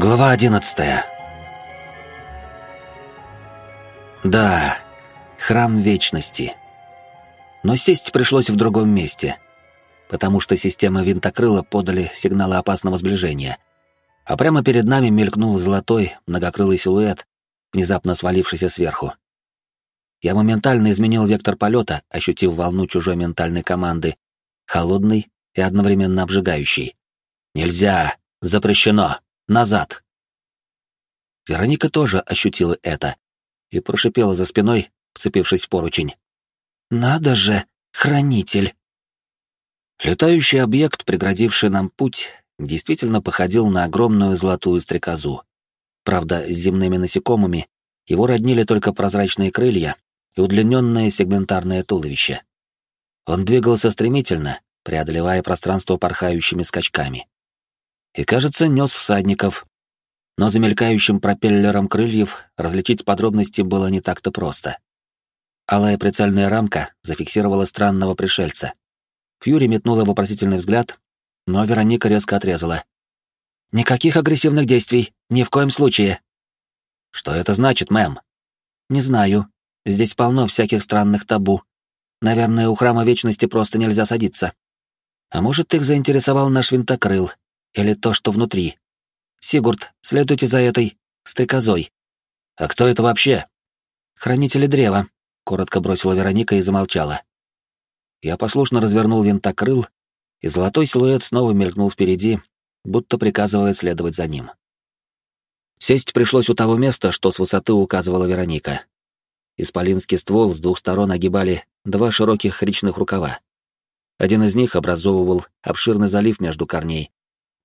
Глава одиннадцатая. Да, храм вечности. Но сесть пришлось в другом месте, потому что системы винтокрыла подали сигналы опасного сближения, а прямо перед нами мелькнул золотой многокрылый силуэт, внезапно свалившийся сверху. Я моментально изменил вектор полета, ощутив волну чужой ментальной команды, холодный и одновременно обжигающий. «Нельзя! Запрещено! Назад!» Вероника тоже ощутила это и прошипела за спиной, вцепившись в поручень. «Надо же, хранитель!» Летающий объект, преградивший нам путь, действительно походил на огромную золотую стрекозу. Правда, с земными насекомыми его роднили только прозрачные крылья и удлиненное сегментарное туловище. Он двигался стремительно, преодолевая пространство порхающими скачками. И, кажется, нес всадников. Но за мелькающим пропеллером крыльев различить подробности было не так-то просто. Алая прицельная рамка зафиксировала странного пришельца. Фьюри метнула вопросительный взгляд, но Вероника резко отрезала. «Никаких агрессивных действий, ни в коем случае». «Что это значит, мэм?» «Не знаю. Здесь полно всяких странных табу. Наверное, у Храма Вечности просто нельзя садиться. А может, их заинтересовал наш винтокрыл, или то, что внутри. Сигурд, следуйте за этой стрекозой. А кто это вообще? Хранители древа, коротко бросила Вероника и замолчала. Я послушно развернул винтокрыл, и золотой силуэт снова мелькнул впереди, будто приказывая следовать за ним. Сесть пришлось у того места, что с высоты указывала Вероника. Исполинский ствол с двух сторон огибали два широких речных рукава. Один из них образовывал обширный залив между корней,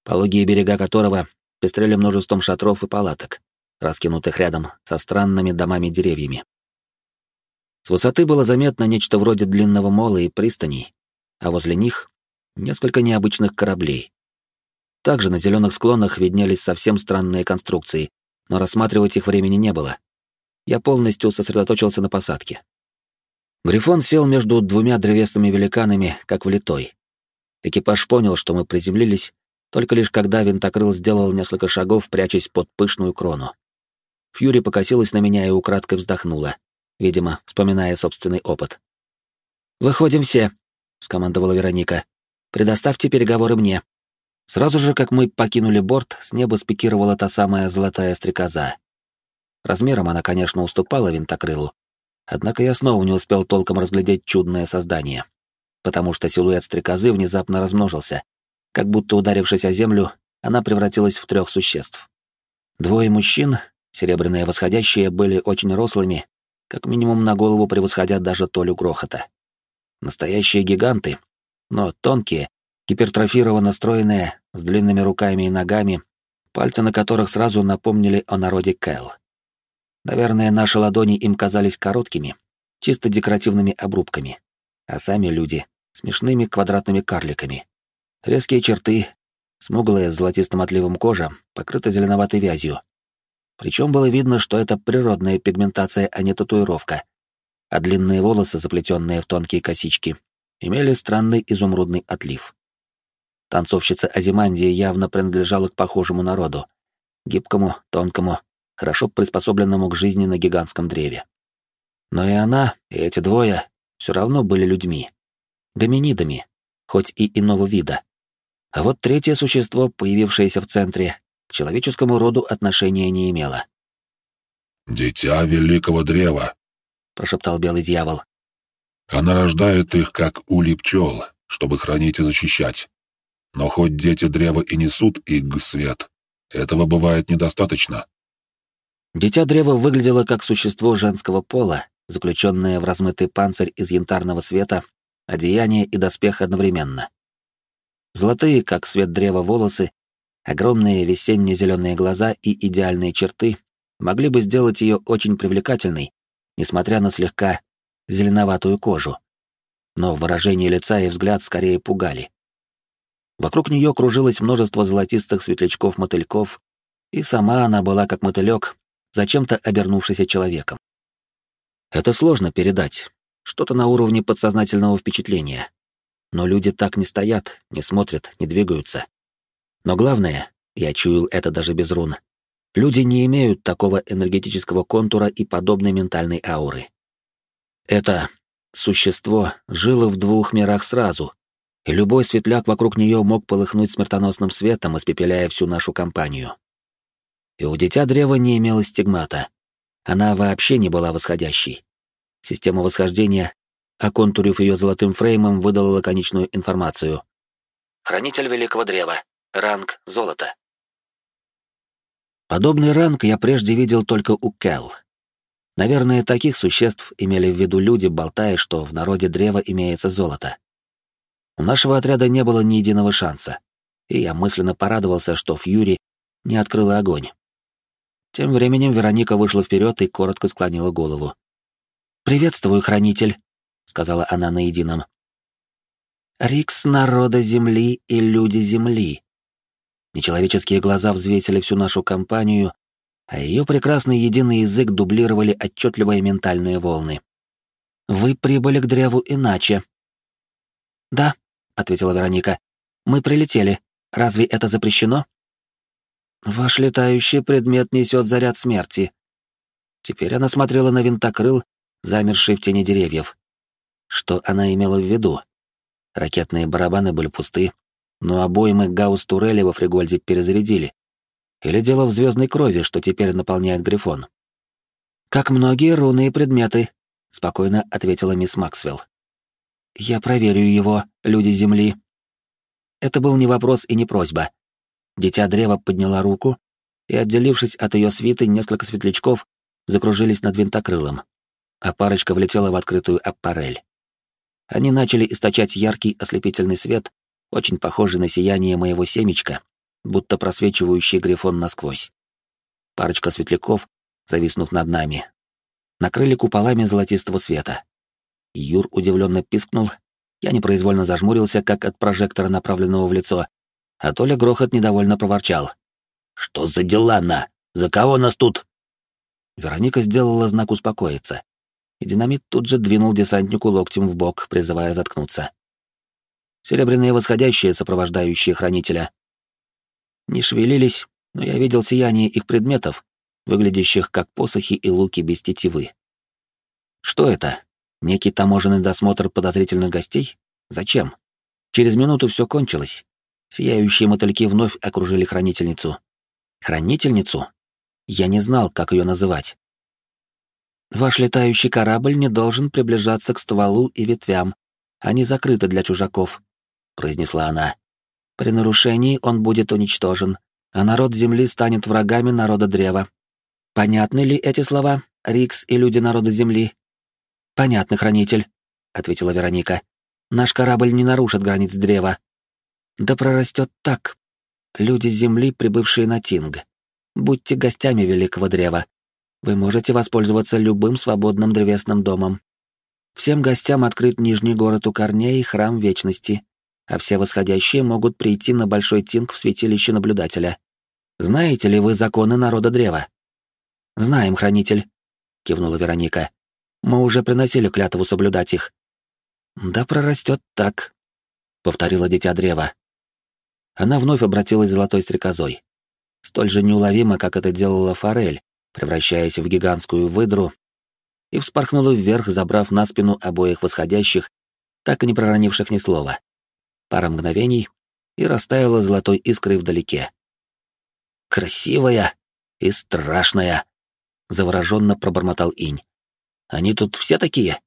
пологие берега которого пестрели множеством шатров и палаток, раскинутых рядом со странными домами-деревьями. С высоты было заметно нечто вроде длинного мола и пристаней, а возле них — несколько необычных кораблей. Также на зеленых склонах виднелись совсем странные конструкции, но рассматривать их времени не было. Я полностью сосредоточился на посадке. Грифон сел между двумя древесными великанами, как влитой. Экипаж понял, что мы приземлились, только лишь когда винтокрыл сделал несколько шагов, прячась под пышную крону. Фьюри покосилась на меня и украдкой вздохнула, видимо, вспоминая собственный опыт. «Выходим все», — скомандовала Вероника. «Предоставьте переговоры мне». Сразу же, как мы покинули борт, с неба спикировала та самая золотая стрекоза. Размером она, конечно, уступала винтокрылу, однако я снова не успел толком разглядеть чудное создание, потому что силуэт стрекозы внезапно размножился, как будто ударившись о землю, она превратилась в трех существ. Двое мужчин, серебряные восходящие, были очень рослыми, как минимум на голову превосходя даже Толю Грохота. Настоящие гиганты, но тонкие, гипертрофированно стройные, с длинными руками и ногами, пальцы на которых сразу напомнили о народе Кэл. Наверное, наши ладони им казались короткими, чисто декоративными обрубками, а сами люди — смешными квадратными карликами. Резкие черты, смуглая с золотистым отливом кожа, покрыта зеленоватой вязью. Причем было видно, что это природная пигментация, а не татуировка. А длинные волосы, заплетенные в тонкие косички, имели странный изумрудный отлив. Танцовщица Азимандия явно принадлежала к похожему народу. Гибкому, тонкому, хорошо приспособленному к жизни на гигантском древе. Но и она, и эти двое все равно были людьми. Гоминидами, хоть и иного вида. А вот третье существо, появившееся в центре, к человеческому роду отношения не имело. «Дитя великого древа», — прошептал белый дьявол. «Она рождает их, как улей пчел, чтобы хранить и защищать. Но хоть дети древа и несут их свет, этого бывает недостаточно». Дитя древа выглядело как существо женского пола, заключенное в размытый панцирь из янтарного света, одеяние и доспех одновременно. Золотые, как свет древа, волосы, огромные весенне-зеленые глаза и идеальные черты могли бы сделать ее очень привлекательной, несмотря на слегка зеленоватую кожу. Но выражение лица и взгляд скорее пугали. Вокруг нее кружилось множество золотистых светлячков-мотыльков, и сама она была как мотылек, зачем-то обернувшийся человеком. Это сложно передать, что-то на уровне подсознательного впечатления, но люди так не стоят, не смотрят, не двигаются. Но главное, Я чуял это даже без рун. Люди не имеют такого энергетического контура и подобной ментальной ауры. Это существо жило в двух мирах сразу, и любой светляк вокруг нее мог полыхнуть смертоносным светом, испепеляя всю нашу компанию. И у дитя древа не имело стигмата. Она вообще не была восходящей. Система восхождения, оконтурив ее золотым фреймом, выдала лаконичную информацию. Хранитель Великого Древа. Ранг золота. Подобный ранг я прежде видел только у Кел. Наверное, таких существ имели в виду люди, болтая, что в народе древа имеется золото. У нашего отряда не было ни единого шанса, и я мысленно порадовался, что Фьюри не открыла огонь. Тем временем Вероника вышла вперед и коротко склонила голову. «Приветствую, хранитель», — сказала она на едином. «Рикс народа Земли и люди Земли», Нечеловеческие глаза взвесили всю нашу компанию, а ее прекрасный единый язык дублировали отчетливые ментальные волны. «Вы прибыли к древу иначе». «Да», — ответила Вероника. «Мы прилетели. Разве это запрещено?» «Ваш летающий предмет несет заряд смерти». Теперь она смотрела на винтокрыл, замерший в тени деревьев. Что она имела в виду? Ракетные барабаны были пусты, но обоймы Гаусс-турели во Фригольде перезарядили. Или дело в звездной крови, что теперь наполняет Грифон. «Как многие руны и предметы», — спокойно ответила мисс Максвелл. «Я проверю его, люди Земли». Это был не вопрос и не просьба. Дитя древа подняла руку, и, отделившись от ее свиты, несколько светлячков закружились над винтокрылом, а парочка влетела в открытую аппарель. Они начали источать яркий ослепительный свет, очень похожий на сияние моего семечка, будто просвечивающий грифон насквозь. Парочка светляков, зависнув над нами, накрыли куполами золотистого света. Юр удивленно пискнул, я непроизвольно зажмурился, как от прожектора, направленного в лицо, а Толя грохот недовольно проворчал. «Что за дела, на? За кого нас тут?» Вероника сделала знак успокоиться, и динамит тут же двинул десантнику локтем в бок, призывая заткнуться серебряные восходящие, сопровождающие хранителя. Не шевелились, но я видел сияние их предметов, выглядящих как посохи и луки без тетивы. Что это? Некий таможенный досмотр подозрительных гостей? Зачем? Через минуту все кончилось. Сияющие мотыльки вновь окружили хранительницу. Хранительницу? Я не знал, как ее называть. Ваш летающий корабль не должен приближаться к стволу и ветвям. Они закрыты для чужаков, — произнесла она. «При нарушении он будет уничтожен, а народ Земли станет врагами народа Древа. Понятны ли эти слова, Рикс и люди народа Земли?» «Понятно, хранитель», — ответила Вероника. «Наш корабль не нарушит границ Древа». «Да прорастет так. Люди Земли, прибывшие на Тинг. Будьте гостями Великого Древа. Вы можете воспользоваться любым свободным древесным домом. Всем гостям открыт Нижний город у корней и Храм Вечности а все восходящие могут прийти на Большой Тинг в святилище наблюдателя. Знаете ли вы законы народа древа? Знаем, хранитель, кивнула Вероника. Мы уже приносили клятву соблюдать их. Да прорастет так, повторила дитя древа. Она вновь обратилась золотой стрекозой. Столь же неуловимо, как это делала форель, превращаясь в гигантскую выдру, и вспорхнула вверх, забрав на спину обоих восходящих, так и не проронивших ни слова пара мгновений и растаяла золотой искрой вдалеке. «Красивая и страшная!» — завороженно пробормотал Инь. «Они тут все такие?»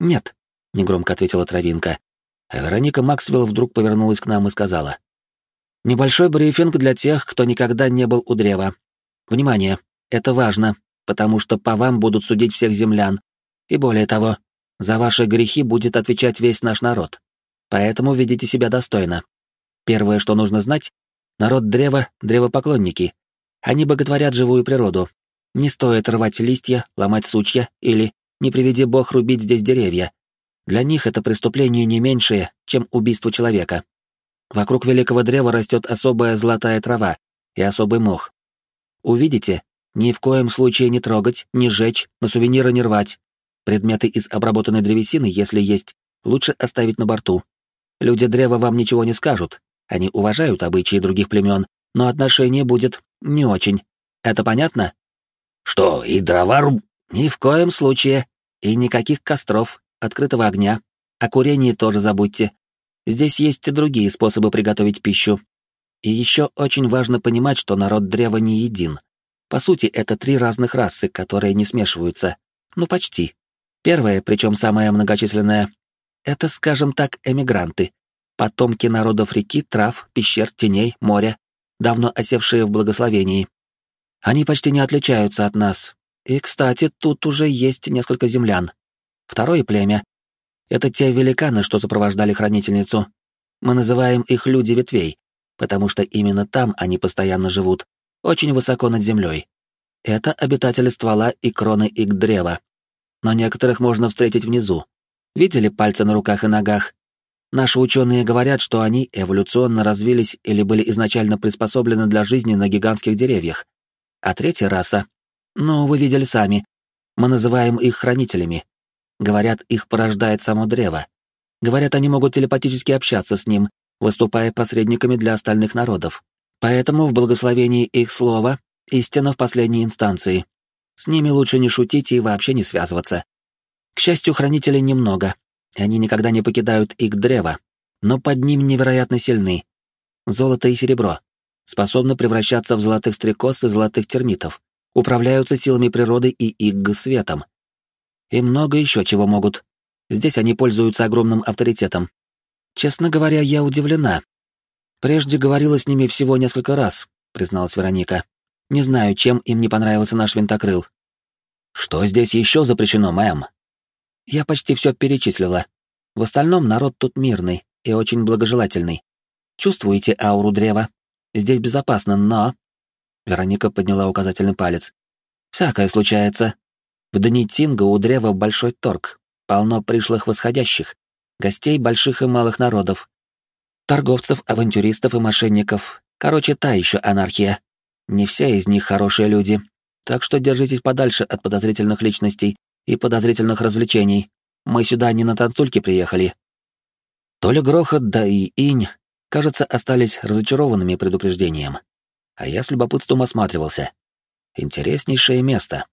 «Нет», — негромко ответила Травинка. А Вероника Максвелл вдруг повернулась к нам и сказала. «Небольшой брифинг для тех, кто никогда не был у древа. Внимание, это важно, потому что по вам будут судить всех землян. И более того, за ваши грехи будет отвечать весь наш народ. Поэтому ведите себя достойно. Первое, что нужно знать, народ древа — древопоклонники. Они боготворят живую природу. Не стоит рвать листья, ломать сучья или, не приведи бог, рубить здесь деревья. Для них это преступление не меньшее, чем убийство человека. Вокруг великого древа растет особая золотая трава и особый мох. Увидите? Ни в коем случае не трогать, не сжечь, на сувениры не рвать. Предметы из обработанной древесины, если есть, лучше оставить на борту. Люди древа вам ничего не скажут, они уважают обычаи других племен но отношение будет не очень. Это понятно? Что, и дрова руб... Ни в коем случае. И никаких костров, открытого огня. О курении тоже забудьте. Здесь есть и другие способы приготовить пищу. И еще очень важно понимать, что народ древа не един. По сути, это три разных расы, которые не смешиваются. Ну, почти. Первая, причем самая многочисленная, это, скажем так, эмигранты. Потомки народов реки, трав, пещер, теней, моря, давно осевшие в благословении. Они почти не отличаются от нас. И, кстати, тут уже есть несколько землян. Второе племя — это те великаны, что сопровождали хранительницу. Мы называем их люди ветвей, потому что именно там они постоянно живут, очень высоко над землей. Это обитатели ствола и кроны их древа. Но некоторых можно встретить внизу. Видели пальцы на руках и ногах? Наши ученые говорят, что они эволюционно развились или были изначально приспособлены для жизни на гигантских деревьях. А третья раса? Ну, вы видели сами. Мы называем их хранителями. Говорят, их порождает само древо. Говорят, они могут телепатически общаться с ним, выступая посредниками для остальных народов. Поэтому в благословении их слова истина в последней инстанции. С ними лучше не шутить и вообще не связываться. К счастью, хранителей немного, и они никогда не покидают их древо, но под ним невероятно сильны. Золото и серебро. Способны превращаться в золотых стрекоз и золотых термитов, управляются силами природы и игг светом. И много еще чего могут. Здесь они пользуются огромным авторитетом. Честно говоря, я удивлена. Прежде говорила с ними всего несколько раз, призналась Вероника. Не знаю, чем им не понравился наш винтокрыл. Что здесь еще запрещено, мэм? Я почти все перечислила. В остальном народ тут мирный и очень благожелательный. Чувствуете ауру древа? Здесь безопасно, но... Вероника подняла указательный палец. Всякое случается. В дни Тинга у древа большой торг, полно пришлых восходящих, гостей больших и малых народов, торговцев, авантюристов и мошенников. Короче, та еще анархия. Не все из них хорошие люди, так что держитесь подальше от подозрительных личностей и подозрительных развлечений. Мы сюда не на танцульки приехали. То ли грохот, да и инь, кажется, остались разочарованными предупреждением. А я с любопытством осматривался. Интереснейшее место.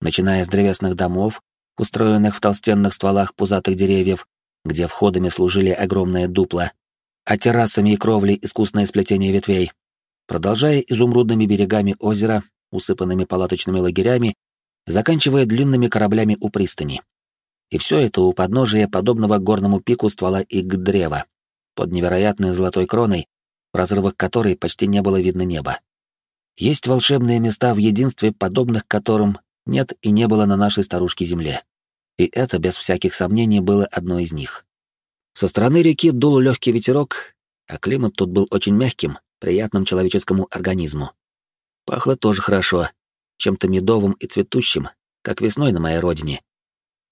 Начиная с древесных домов, устроенных в толстенных стволах пузатых деревьев, где входами служили огромные дупла, а террасами и кровлей искусное сплетение ветвей, продолжая изумрудными берегами озера, усыпанными палаточными лагерями, заканчивая длинными кораблями у пристани. И все это у подножия подобного горному пику ствола иг-древа, под невероятной золотой кроной, в разрывах которой почти не было видно неба. Есть волшебные места в единстве, подобных которым нет и не было на нашей старушке Земле. И это, без всяких сомнений, было одно из них. Со стороны реки дул легкий ветерок, а климат тут был очень мягким, приятным человеческому организму. Пахло тоже хорошо, чем-то медовым и цветущим, как весной на моей родине.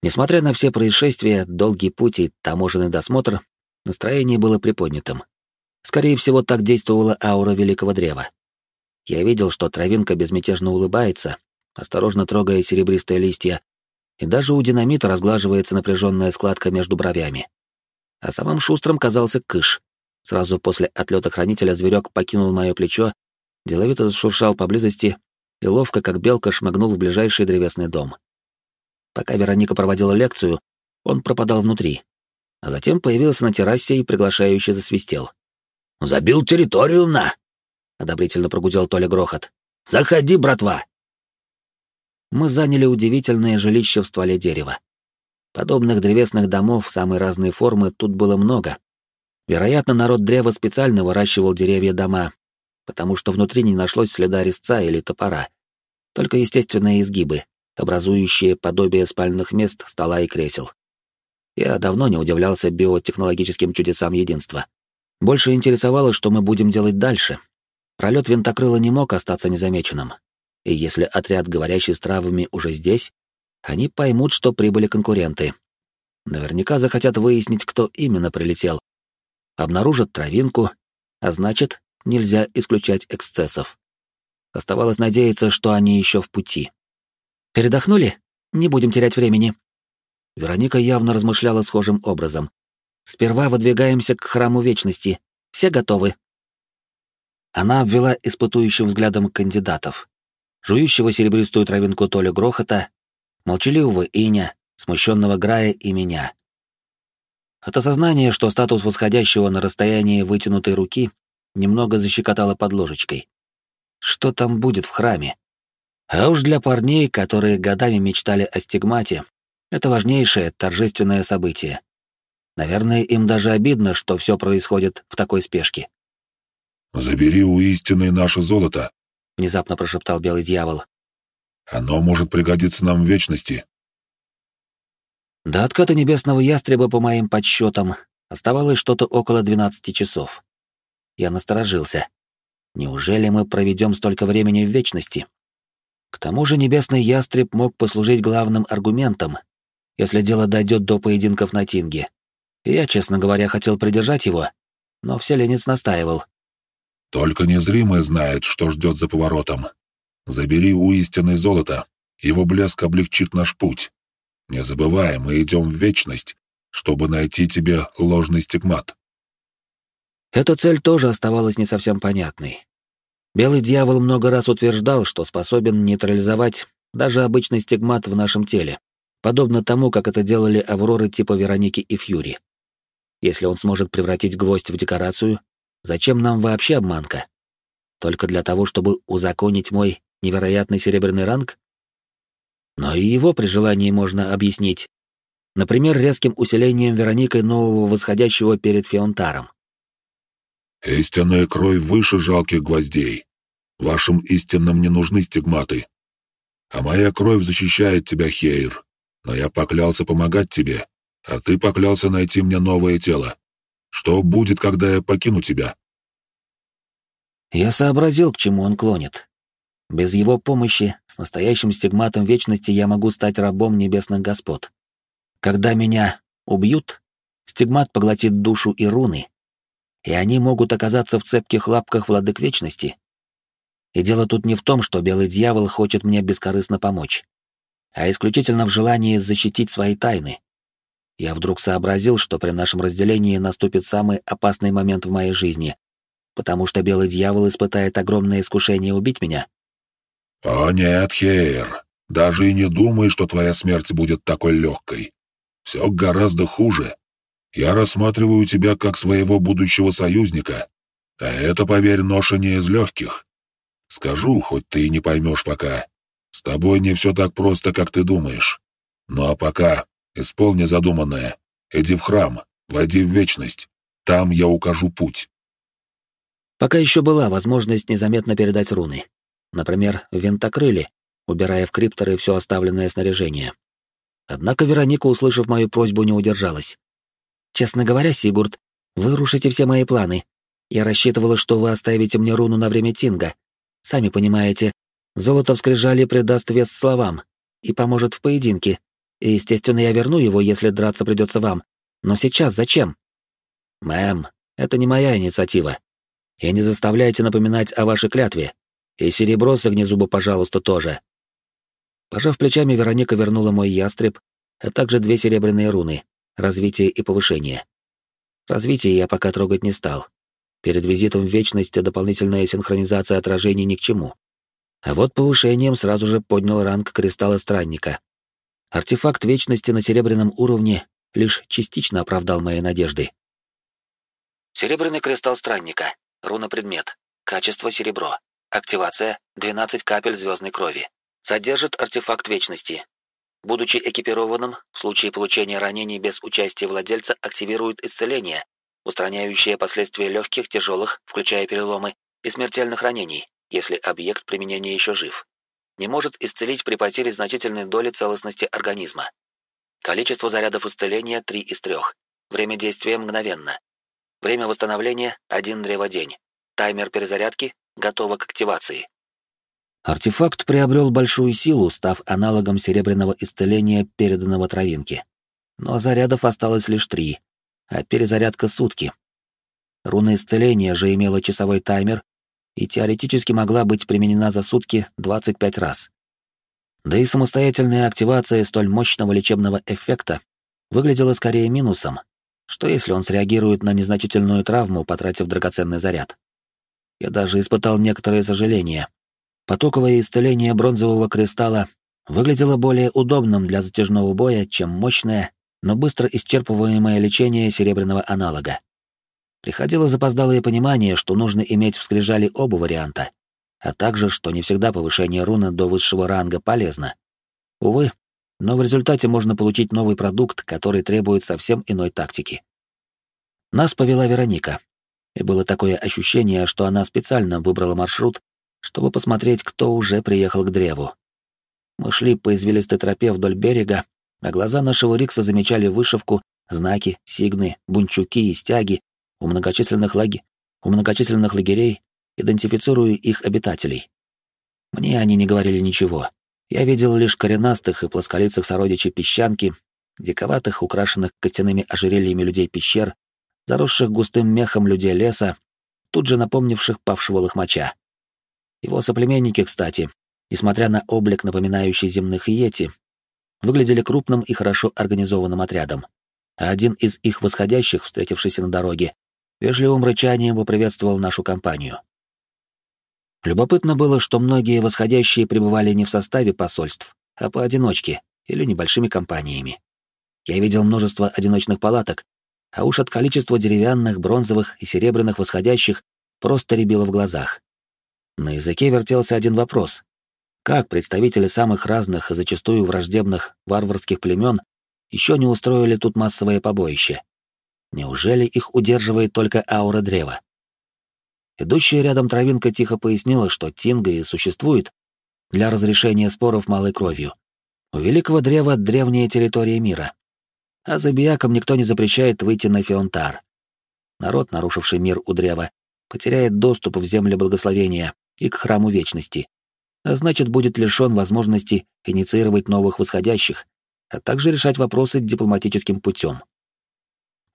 Несмотря на все происшествия, долгий путь и таможенный досмотр, настроение было приподнятым. Скорее всего, так действовала аура великого древа. Я видел, что травинка безмятежно улыбается, осторожно трогая серебристые листья, и даже у динамита разглаживается напряженная складка между бровями. А самым шустрым казался кыш. Сразу после отлета хранителя зверек покинул мое плечо, деловито зашуршал поблизости и ловко, как белка, шмыгнул в ближайший древесный дом. Пока Вероника проводила лекцию, он пропадал внутри, а затем появился на террасе и приглашающе засвистел. «Забил территорию на!» — одобрительно прогудел Толя Грохот. «Заходи, братва!» Мы заняли удивительное жилище в стволе дерева. Подобных древесных домов самой разной формы тут было много. Вероятно, народ древа специально выращивал деревья-дома, потому что внутри не нашлось следа резца или топора. Только естественные изгибы, образующие подобие спальных мест, стола и кресел. Я давно не удивлялся биотехнологическим чудесам единства. Больше интересовало, что мы будем делать дальше. Пролет винтокрыла не мог остаться незамеченным. И если отряд, говорящий с травами, уже здесь, они поймут, что прибыли конкуренты. Наверняка захотят выяснить, кто именно прилетел. Обнаружат травинку, а значит, нельзя исключать эксцессов. Оставалось надеяться, что они еще в пути. «Передохнули? Не будем терять времени». Вероника явно размышляла схожим образом. «Сперва выдвигаемся к храму Вечности. Все готовы?» Она обвела испытующим взглядом кандидатов. Жующего серебристую травинку Толю Грохота, молчаливого Иня, смущенного Грая и меня. От осознания, что статус восходящего на расстоянии вытянутой руки немного защекотало под ложечкой. Что там будет в храме? А уж для парней, которые годами мечтали о стигмате, это важнейшее торжественное событие. Наверное, им даже обидно, что все происходит в такой спешке. «Забери у истины наше золото», — внезапно прошептал белый дьявол. «Оно может пригодиться нам в вечности». До отката небесного ястреба, по моим подсчетам, оставалось что-то около двенадцати часов. Я насторожился. Неужели мы проведем столько времени в вечности? К тому же небесный ястреб мог послужить главным аргументом, если дело дойдет до поединков на Тинге. я, честно говоря, хотел придержать его, но вселенец настаивал. «Только незримый знает, что ждет за поворотом. Забери у истины золото, его блеск облегчит наш путь. Не забывай, мы идем в вечность, чтобы найти тебе ложный стигмат». Эта цель тоже оставалась не совсем понятной. Белый дьявол много раз утверждал, что способен нейтрализовать даже обычный стигмат в нашем теле, подобно тому, как это делали авроры типа Вероники и Фьюри. Если он сможет превратить гвоздь в декорацию, зачем нам вообще обманка? Только для того, чтобы узаконить мой невероятный серебряный ранг? Но и его при желании можно объяснить. Например, резким усилением Вероникой нового восходящего перед Феонтаром. «Истинная кровь выше жалких гвоздей. Вашим истинным не нужны стигматы. А моя кровь защищает тебя, Хейр. Но я поклялся помогать тебе, а ты поклялся найти мне новое тело. Что будет, когда я покину тебя?» Я сообразил, к чему он клонит. Без его помощи, с настоящим стигматом вечности, я могу стать рабом небесных господ. Когда меня убьют, стигмат поглотит душу и руны, и они могут оказаться в цепких лапках владык вечности. И дело тут не в том, что белый дьявол хочет мне бескорыстно помочь, а исключительно в желании защитить свои тайны. Я вдруг сообразил, что при нашем разделении наступит самый опасный момент в моей жизни, потому что белый дьявол испытает огромное искушение убить меня. «О нет, Хейр, даже и не думай, что твоя смерть будет такой легкой. Все гораздо хуже. Я рассматриваю тебя как своего будущего союзника, а это, поверь, ноша не из легких. Скажу, хоть ты и не поймешь пока. С тобой не все так просто, как ты думаешь. Ну а пока исполни задуманное. Иди в храм, войди в вечность. Там я укажу путь. Пока еще была возможность незаметно передать руны. Например, в винтокрыле, убирая в крипторы все оставленное снаряжение. Однако Вероника, услышав мою просьбу, не удержалась. Честно говоря, Сигурд, вы рушите все мои планы. Я рассчитывала, что вы оставите мне руну на время Тинга. Сами понимаете, золото в скрижали придаст вес словам и поможет в поединке. И, естественно, я верну его, если драться придется вам. Но сейчас зачем? Мэм, это не моя инициатива. И не заставляйте напоминать о вашей клятве. И серебро с огнезуба, пожалуйста, тоже. Пожав плечами, Вероника вернула мой ястреб, а также две серебряные руны, развитие и повышение. Развитие я пока трогать не стал. Перед визитом в Вечность дополнительная синхронизация отражений ни к чему. А вот повышением сразу же поднял ранг Кристалла Странника. Артефакт Вечности на серебряном уровне лишь частично оправдал мои надежды. Серебряный Кристалл Странника. Руна-предмет. Качество серебро. Активация — 12 капель звездной крови. Содержит артефакт Вечности. Будучи экипированным, в случае получения ранений без участия владельца активирует исцеление, устраняющее последствия легких, тяжелых, включая переломы, и смертельных ранений, если объект применения еще жив. Не может исцелить при потере значительной доли целостности организма. Количество зарядов исцеления 3 из 3. Время действия мгновенно. Время восстановления — 1 древодень. Таймер перезарядки готово к активации. Артефакт приобрел большую силу, став аналогом серебряного исцеления, переданного травинке. Но зарядов осталось лишь три, а перезарядка сутки. Руна исцеления же имела часовой таймер и теоретически могла быть применена за сутки 25 раз. Да и самостоятельная активация столь мощного лечебного эффекта выглядела скорее минусом. Что если он среагирует на незначительную травму, потратив драгоценный заряд? я даже испытал некоторое сожаление. Потоковое исцеление бронзового кристалла выглядело более удобным для затяжного боя, чем мощное, но быстро исчерпываемое лечение серебряного аналога. Приходило запоздалое понимание, что нужно иметь в скрижали оба варианта, а также, что не всегда повышение руны до высшего ранга полезно. Увы, но в результате можно получить новый продукт, который требует совсем иной тактики. Нас повела Вероника, и было такое ощущение, что она специально выбрала маршрут, чтобы посмотреть, кто уже приехал к древу. Мы шли по извилистой тропе вдоль берега, а глаза нашего Рикса замечали вышивку, знаки, сигны, бунчуки и стяги у многочисленных, лаги... у многочисленных лагерей, идентифицируя их обитателей. Мне они не говорили ничего. Я видел лишь коренастых и плосколицых сородичей песчанки, диковатых, украшенных костяными ожерельями людей пещер, заросших густым мехом людей леса, тут же напомнивших павшего лохмача. Его соплеменники, кстати, несмотря на облик, напоминающий земных йети, выглядели крупным и хорошо организованным отрядом. А один из их восходящих, встретившийся на дороге, вежливым рычанием поприветствовал нашу компанию. Любопытно было, что многие восходящие пребывали не в составе посольств, а поодиночке или небольшими компаниями. Я видел множество одиночных палаток, а уж от количества деревянных, бронзовых и серебряных восходящих просто рябило в глазах. На языке вертелся один вопрос. Как представители самых разных и зачастую враждебных варварских племен еще не устроили тут массовое побоище? Неужели их удерживает только аура древа? Идущая рядом травинка тихо пояснила, что Тинга и существует для разрешения споров малой кровью. У великого древа древняя территория мира, а забиякам никто не запрещает выйти на Феонтар. Народ, нарушивший мир у древа, потеряет доступ в земле благословения и к храму вечности, а значит, будет лишен возможности инициировать новых восходящих, а также решать вопросы дипломатическим путем.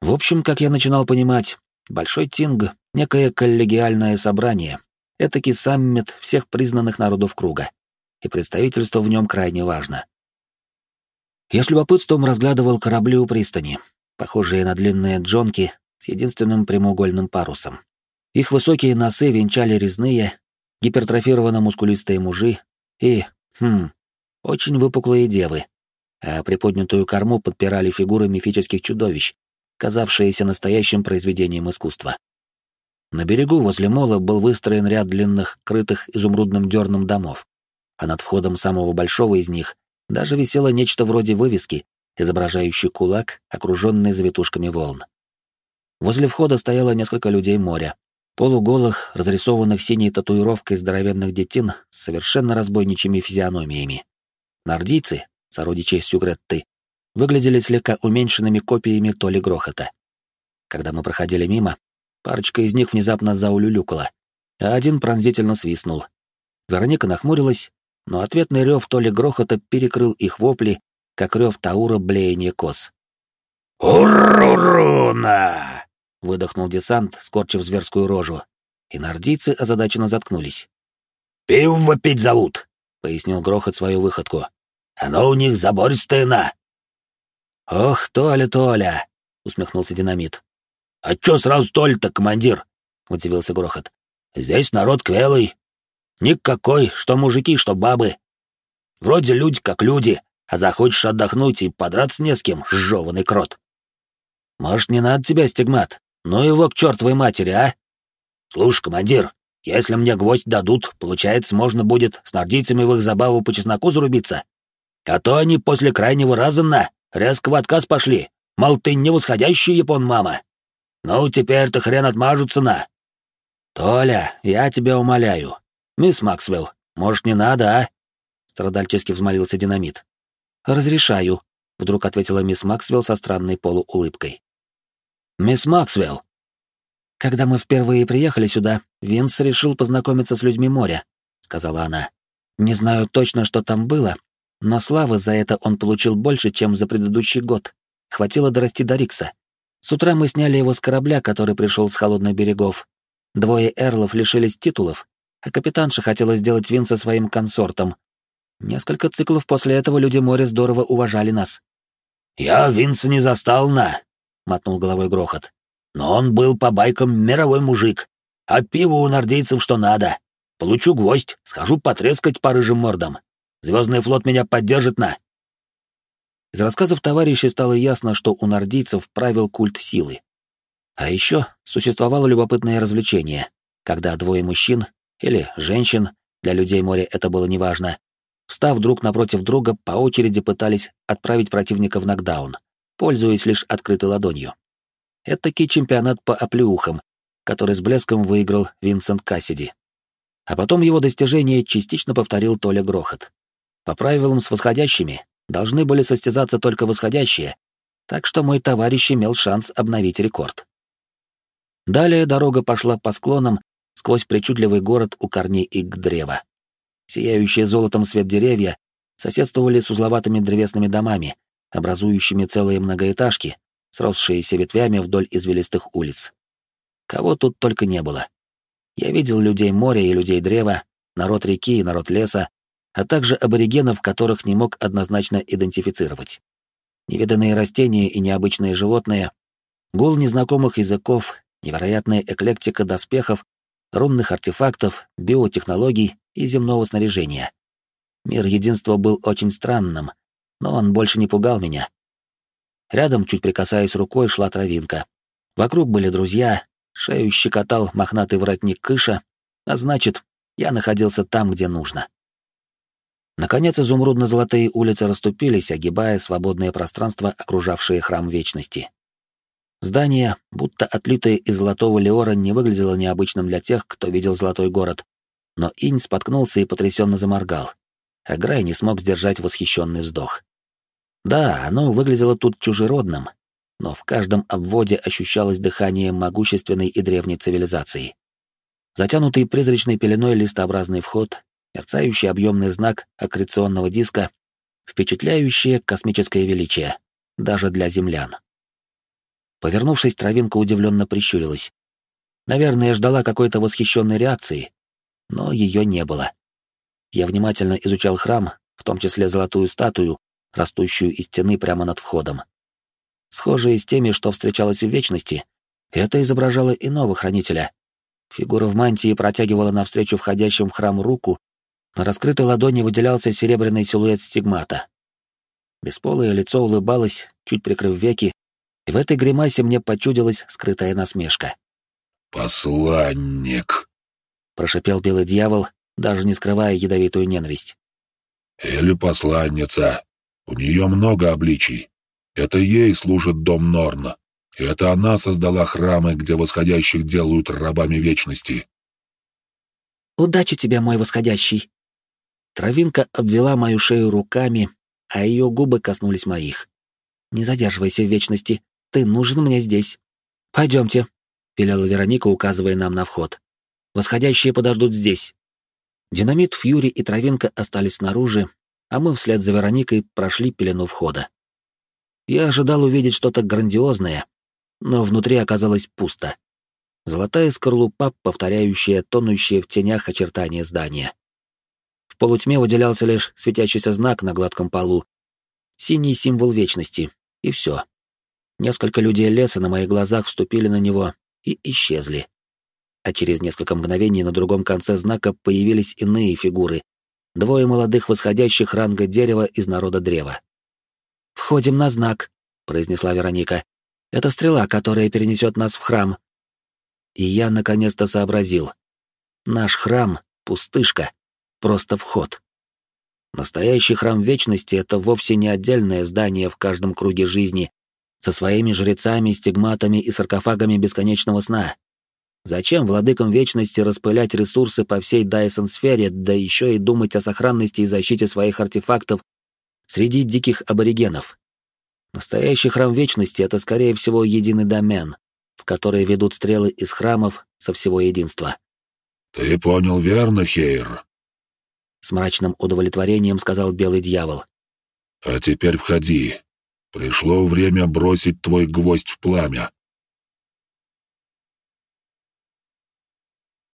В общем, как я начинал понимать, Большой Тинг — некое коллегиальное собрание, этакий саммит всех признанных народов круга, и представительство в нем крайне важно. Я с любопытством разглядывал корабли у пристани, похожие на длинные джонки с единственным прямоугольным парусом. Их высокие носы венчали резные, гипертрофированно-мускулистые мужи и, хм, очень выпуклые девы, а приподнятую корму подпирали фигуры мифических чудовищ, казавшиеся настоящим произведением искусства. На берегу возле мола был выстроен ряд длинных, крытых изумрудным дерном домов, а над входом самого большого из них даже висело нечто вроде вывески, изображающей кулак, окруженный завитушками волн. Возле входа стояло несколько людей моря, полуголых, разрисованных синей татуировкой здоровенных детин с совершенно разбойничьими физиономиями. Нордийцы, сородичи Сюгретты, выглядели слегка уменьшенными копиями Толи Грохота. Когда мы проходили мимо, парочка из них внезапно заулюлюкала, а один пронзительно свистнул. Вероника нахмурилась, но ответный рев то ли грохота перекрыл их вопли, как рев Таура блеяния коз. «Уруруна!» — выдохнул десант, скорчив зверскую рожу, и нордийцы озадаченно заткнулись. «Пиво пить зовут», — пояснил грохот свою выходку. «Оно у них забористое на». «Ох, Толя, Толя!» — усмехнулся динамит. «А чё сразу Толя-то, командир?» — удивился грохот. «Здесь народ квелый, Никакой, что мужики, что бабы. Вроде люди как люди, а захочешь отдохнуть и подраться не с кем, сжёванный крот. Может, не надо тебя, стигмат? Ну его к чертовой матери, а? Слушай, командир, если мне гвоздь дадут, получается, можно будет с нордийцами в их забаву по чесноку зарубиться. А то они после крайнего раза на, резко в отказ пошли. Мол, ты не восходящий япон, мама. Ну, теперь-то хрен отмажутся на. Толя, я тебя умоляю, «Мисс Максвелл, может, не надо, а?» Страдальчески взмолился динамит. «Разрешаю», — вдруг ответила мисс Максвелл со странной полуулыбкой. «Мисс Максвелл!» «Когда мы впервые приехали сюда, Винс решил познакомиться с людьми моря», — сказала она. «Не знаю точно, что там было, но славы за это он получил больше, чем за предыдущий год. Хватило дорасти до Рикса. С утра мы сняли его с корабля, который пришел с холодных берегов. Двое эрлов лишились титулов, а капитанша хотела сделать Винса своим консортом. Несколько циклов после этого люди моря здорово уважали нас. «Я Винса не застал на», — мотнул головой грохот. «Но он был по байкам мировой мужик. а пиво у нордейцев что надо. Получу гвоздь, схожу потрескать по рыжим мордам. Звездный флот меня поддержит на. Из рассказов товарищей стало ясно, что у нордийцев правил культ силы. А еще существовало любопытное развлечение, когда двое мужчин или женщин, для людей моря это было неважно, встав друг напротив друга, по очереди пытались отправить противника в нокдаун, пользуясь лишь открытой ладонью. Этакий чемпионат по оплеухам, который с блеском выиграл Винсент Кассиди. А потом его достижение частично повторил Толя Грохот. По правилам с восходящими должны были состязаться только восходящие, так что мой товарищ имел шанс обновить рекорд. Далее дорога пошла по склонам сквозь причудливый город у корней иг-древа. Сияющие золотом свет деревья соседствовали с узловатыми древесными домами, образующими целые многоэтажки, сросшиеся ветвями вдоль извилистых улиц. Кого тут только не было. Я видел людей моря и людей древа, народ реки и народ леса, а также аборигенов, которых не мог однозначно идентифицировать. Невиданные растения и необычные животные, гул незнакомых языков, невероятная эклектика доспехов, рунных артефактов, биотехнологий и земного снаряжения. Мир единства был очень странным, но он больше не пугал меня. Рядом, чуть прикасаясь рукой, шла травинка. Вокруг были друзья, шею щекотал мохнатый воротник кыша, а значит, я находился там, где нужно. Наконец изумрудно-золотые улицы расступились, огибая свободное пространство, окружавшее храм Вечности. Здание, будто отлитое из золотого леора, не выглядело необычным для тех, кто видел золотой город, но Инь споткнулся и потрясенно заморгал, а Грай не смог сдержать восхищенный вздох. Да, оно выглядело тут чужеродным, но в каждом обводе ощущалось дыхание могущественной и древней цивилизации. Затянутый призрачной пеленой листообразный вход, мерцающий объемный знак аккреционного диска, впечатляющее космическое величие, даже для землян. Повернувшись, травинка удивленно прищурилась. Наверное, ждала какой-то восхищенной реакции, но ее не было. Я внимательно изучал храм, в том числе золотую статую, растущую из стены прямо над входом. Схожие с теми, что встречалась в Вечности, это изображало иного хранителя. Фигура в мантии протягивала навстречу входящим в храм руку на раскрытой ладони выделялся серебряный силуэт стигмата. Бесполое лицо улыбалось, чуть прикрыв веки, и в этой гримасе мне почудилась скрытая насмешка. «Посланник!» — прошипел белый дьявол, даже не скрывая ядовитую ненависть. «Или посланница. У нее много обличий. Это ей служит дом Норна. И это она создала храмы, где восходящих делают рабами вечности». «Удачи тебе, мой восходящий!» Травинка обвела мою шею руками, а ее губы коснулись моих. «Не задерживайся в вечности, ты нужен мне здесь. Пойдемте», — велела Вероника, указывая нам на вход. «Восходящие подождут здесь». Динамит, Фьюри и Травинка остались снаружи, а мы вслед за Вероникой прошли пелену входа. Я ожидал увидеть что-то грандиозное, но внутри оказалось пусто. Золотая скорлупа, повторяющая тонущие в тенях очертания здания. В полутьме выделялся лишь светящийся знак на гладком полу. Синий символ вечности. И все. Несколько людей леса на моих глазах вступили на него и исчезли. А через несколько мгновений на другом конце знака появились иные фигуры. Двое молодых восходящих ранга дерева из народа древа. «Входим на знак», — произнесла Вероника. «Это стрела, которая перенесет нас в храм». И я наконец-то сообразил. Наш храм — пустышка просто вход. Настоящий храм вечности — это вовсе не отдельное здание в каждом круге жизни, со своими жрецами, стигматами и саркофагами бесконечного сна. Зачем владыкам вечности распылять ресурсы по всей Дайсон-сфере, да еще и думать о сохранности и защите своих артефактов среди диких аборигенов? Настоящий храм вечности — это, скорее всего, единый домен, в который ведут стрелы из храмов со всего единства. «Ты понял верно, Хейр?» С мрачным удовлетворением сказал белый дьявол. А теперь входи. Пришло время бросить твой гвоздь в пламя.